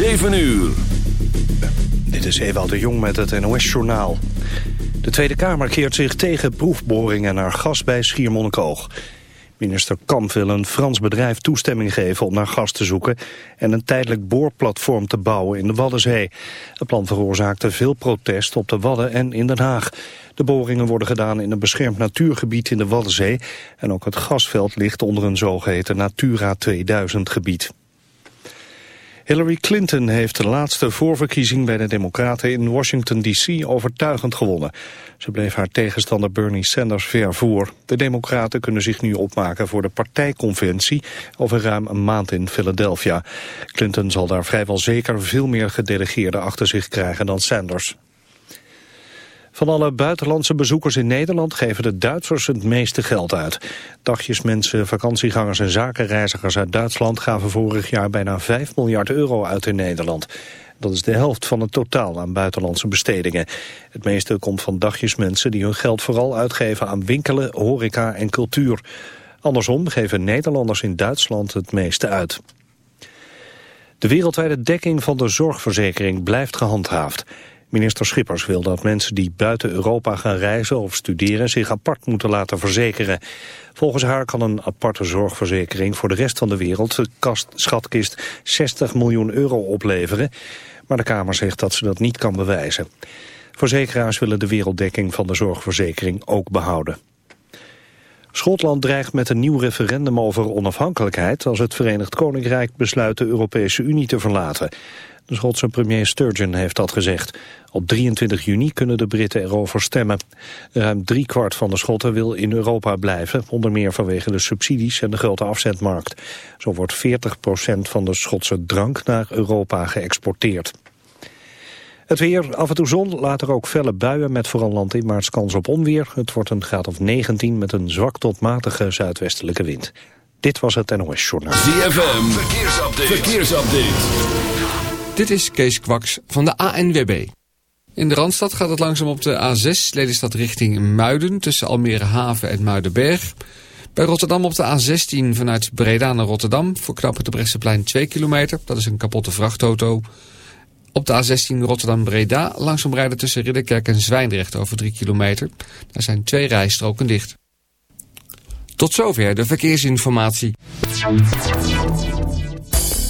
7 uur. Dit is Ewald de Jong met het NOS-journaal. De Tweede Kamer keert zich tegen proefboringen naar gas bij Schiermonnikoog. Minister Kamp wil een Frans bedrijf toestemming geven om naar gas te zoeken... en een tijdelijk boorplatform te bouwen in de Waddenzee. Het plan veroorzaakte veel protest op de Wadden en in Den Haag. De boringen worden gedaan in een beschermd natuurgebied in de Waddenzee... en ook het gasveld ligt onder een zogeheten Natura 2000-gebied. Hillary Clinton heeft de laatste voorverkiezing bij de Democraten in Washington D.C. overtuigend gewonnen. Ze bleef haar tegenstander Bernie Sanders ver voor. De Democraten kunnen zich nu opmaken voor de partijconventie over ruim een maand in Philadelphia. Clinton zal daar vrijwel zeker veel meer gedelegeerden achter zich krijgen dan Sanders. Van alle buitenlandse bezoekers in Nederland geven de Duitsers het meeste geld uit. Dagjesmensen, vakantiegangers en zakenreizigers uit Duitsland gaven vorig jaar bijna 5 miljard euro uit in Nederland. Dat is de helft van het totaal aan buitenlandse bestedingen. Het meeste komt van dagjesmensen die hun geld vooral uitgeven aan winkelen, horeca en cultuur. Andersom geven Nederlanders in Duitsland het meeste uit. De wereldwijde dekking van de zorgverzekering blijft gehandhaafd. Minister Schippers wil dat mensen die buiten Europa gaan reizen of studeren zich apart moeten laten verzekeren. Volgens haar kan een aparte zorgverzekering voor de rest van de wereld de schatkist 60 miljoen euro opleveren. Maar de Kamer zegt dat ze dat niet kan bewijzen. Verzekeraars willen de werelddekking van de zorgverzekering ook behouden. Schotland dreigt met een nieuw referendum over onafhankelijkheid als het Verenigd Koninkrijk besluit de Europese Unie te verlaten. De Schotse premier Sturgeon heeft dat gezegd. Op 23 juni kunnen de Britten erover stemmen. Ruim driekwart van de Schotten wil in Europa blijven, onder meer vanwege de subsidies en de grote afzetmarkt. Zo wordt 40% van de Schotse drank naar Europa geëxporteerd. Het weer, af en toe zon, later ook felle buien met vooral landinwaarts kans op onweer. Het wordt een graad of 19 met een zwak tot matige zuidwestelijke wind. Dit was het NOS Journaal. ZFM, verkeersupdate. verkeersupdate. Dit is Kees Kwaks van de ANWB. In de Randstad gaat het langzaam op de A6, Lelystad richting Muiden... tussen Almere Haven en Muidenberg. Bij Rotterdam op de A16 vanuit Breda naar Rotterdam... voor knappen de Bresseplein 2 kilometer. Dat is een kapotte vrachtauto. Op de A16 Rotterdam-Breda langzaam rijden tussen Ridderkerk en Zwijndrecht over 3 kilometer. Daar zijn twee rijstroken dicht. Tot zover de verkeersinformatie.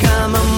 come on.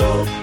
soul.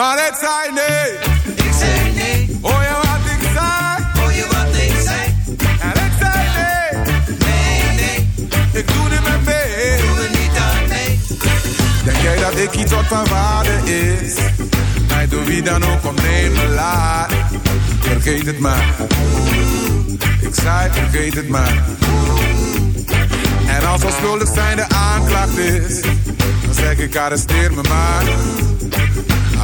Maar het zei nee. Ik zei nee. Hoor je wat ik zei? Hoor je wat ik zei? En ik zei nee. Nee, nee. Ik doe niet meer mee. Doe er niet aan mee. Denk jij dat ik iets wat van waarde is? Mij door wie dan ook om nemen laat. Vergeet het maar. Ik zei vergeet het maar. En als onschuldig zijn de aanklacht is, dan zeg ik arresteer me maar.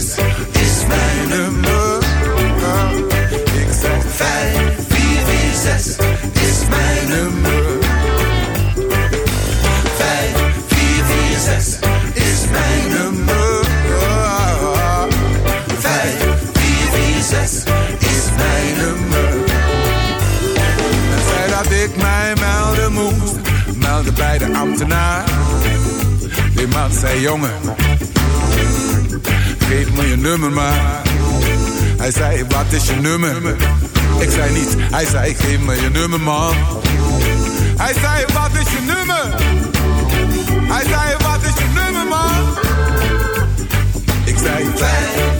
Zes is mijn nummer. Ik zeg vijf, vier, vier, zes is mijn nummer. Vijf, vier, vier, zes is mijn nummer. Vijf, vier, vier, zes is mijn nummer. En zei dat ik mij melden moest, meldde bij de ambtenaar. Die man zei jongen, geef me je nummer maar. Hij zei wat is je nummer? Ik zei niet, hij zei geef me je nummer man. Hij zei wat is je nummer? Hij zei wat is je nummer man? Ik zei 5,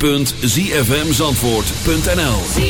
www.zfmzandvoort.nl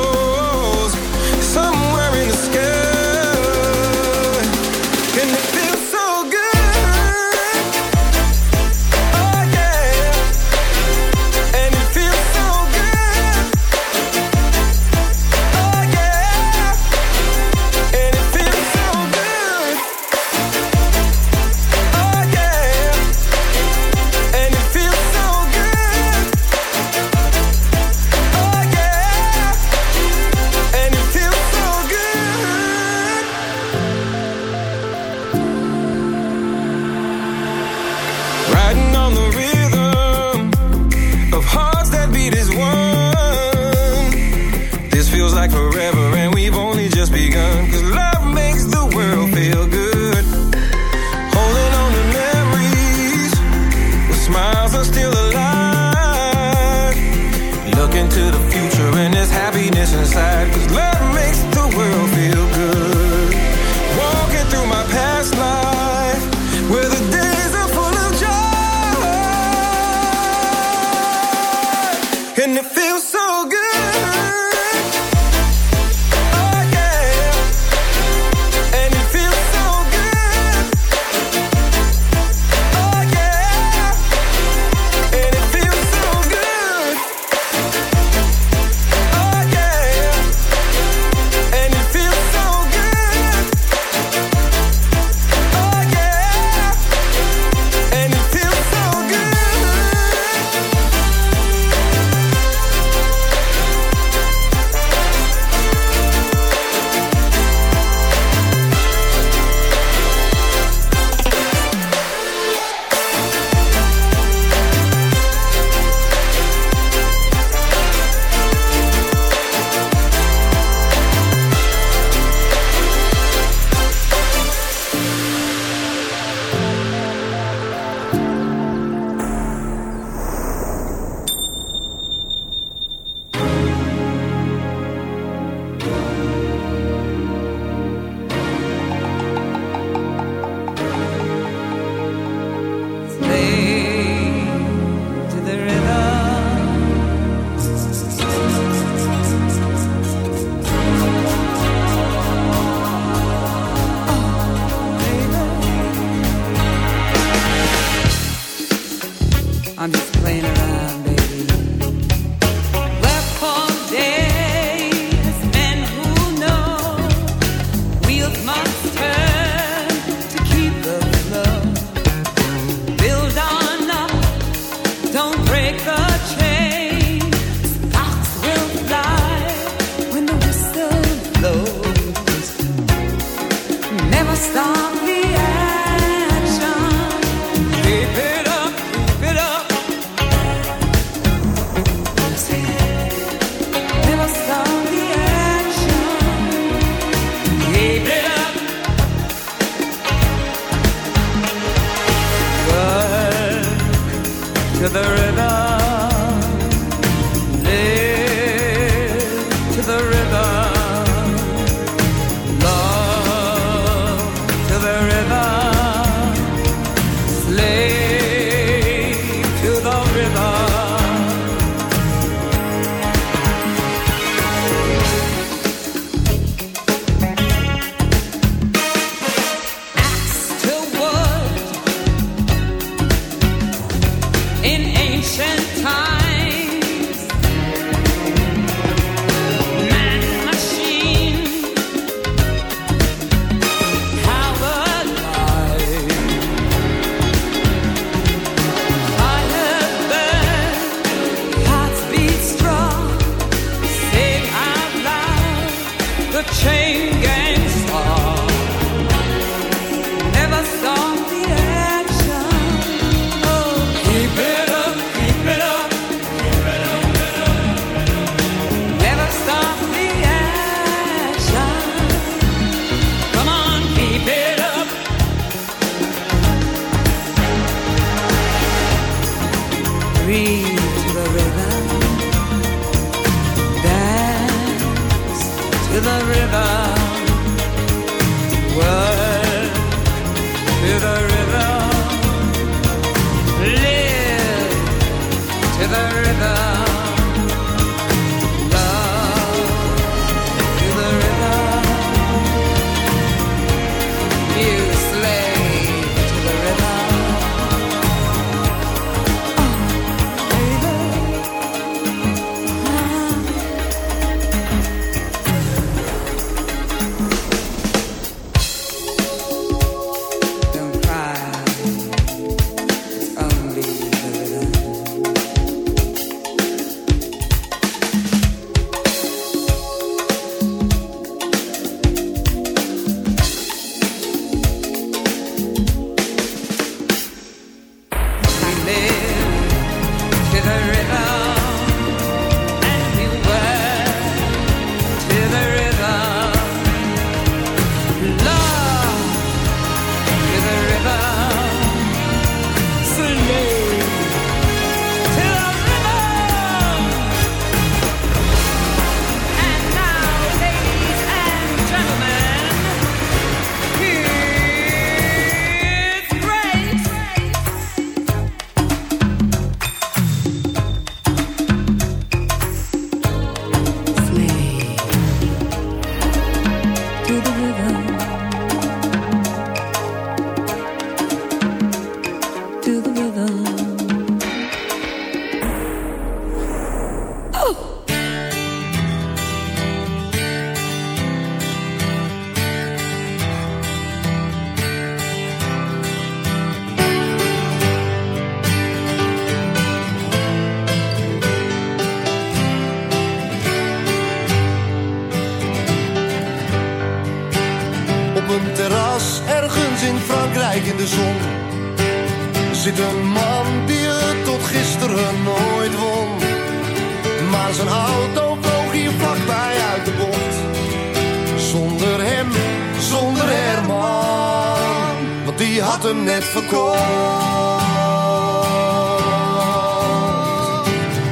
net verkocht.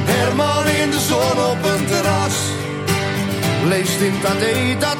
Herman in de zon op een terras. Leest in het AD dat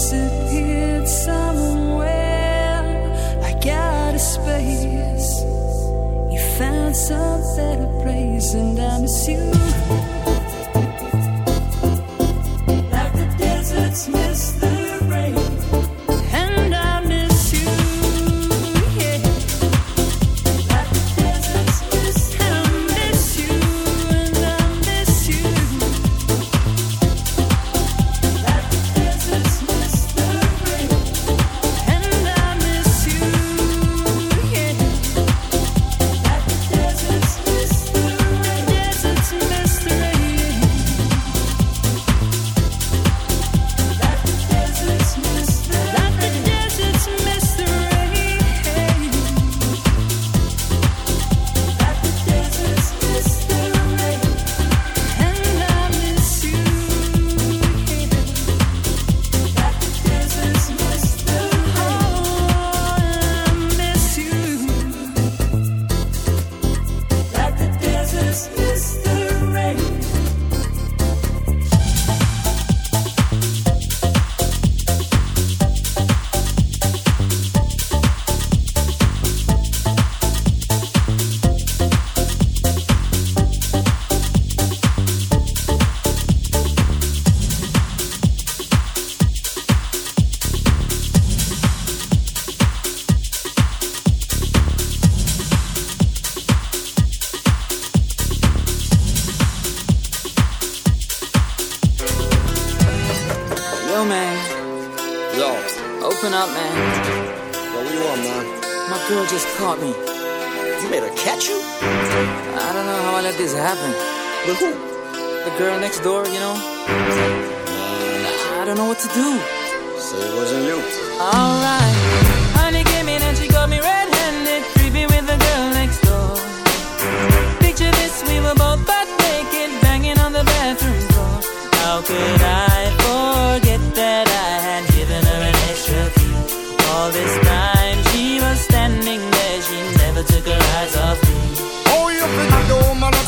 disappeared somewhere like out of space. You found some better place, and I miss you. You made her catch you? I don't know how I let this happen. With who? The girl next door, you know? I don't know what to do. So it wasn't you. Alright. Honey came in and she got me red-handed, creepy with the girl next door. Picture this, we were both butt naked, banging on the bathroom floor. How could I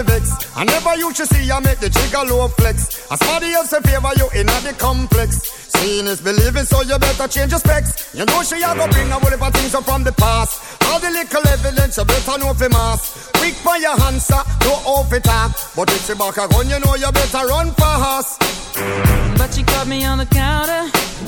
vex. I never used to see I make the jigger low flex. As somebody else in favor you in the complex. Seeing is believing, so you better change your specs. You know she a go bring a whole of things up from the past. All the little evidence you better know for mass. Quick for your answer, no off it talk. But if she back a gun, you know you better run fast. But she caught me on the counter.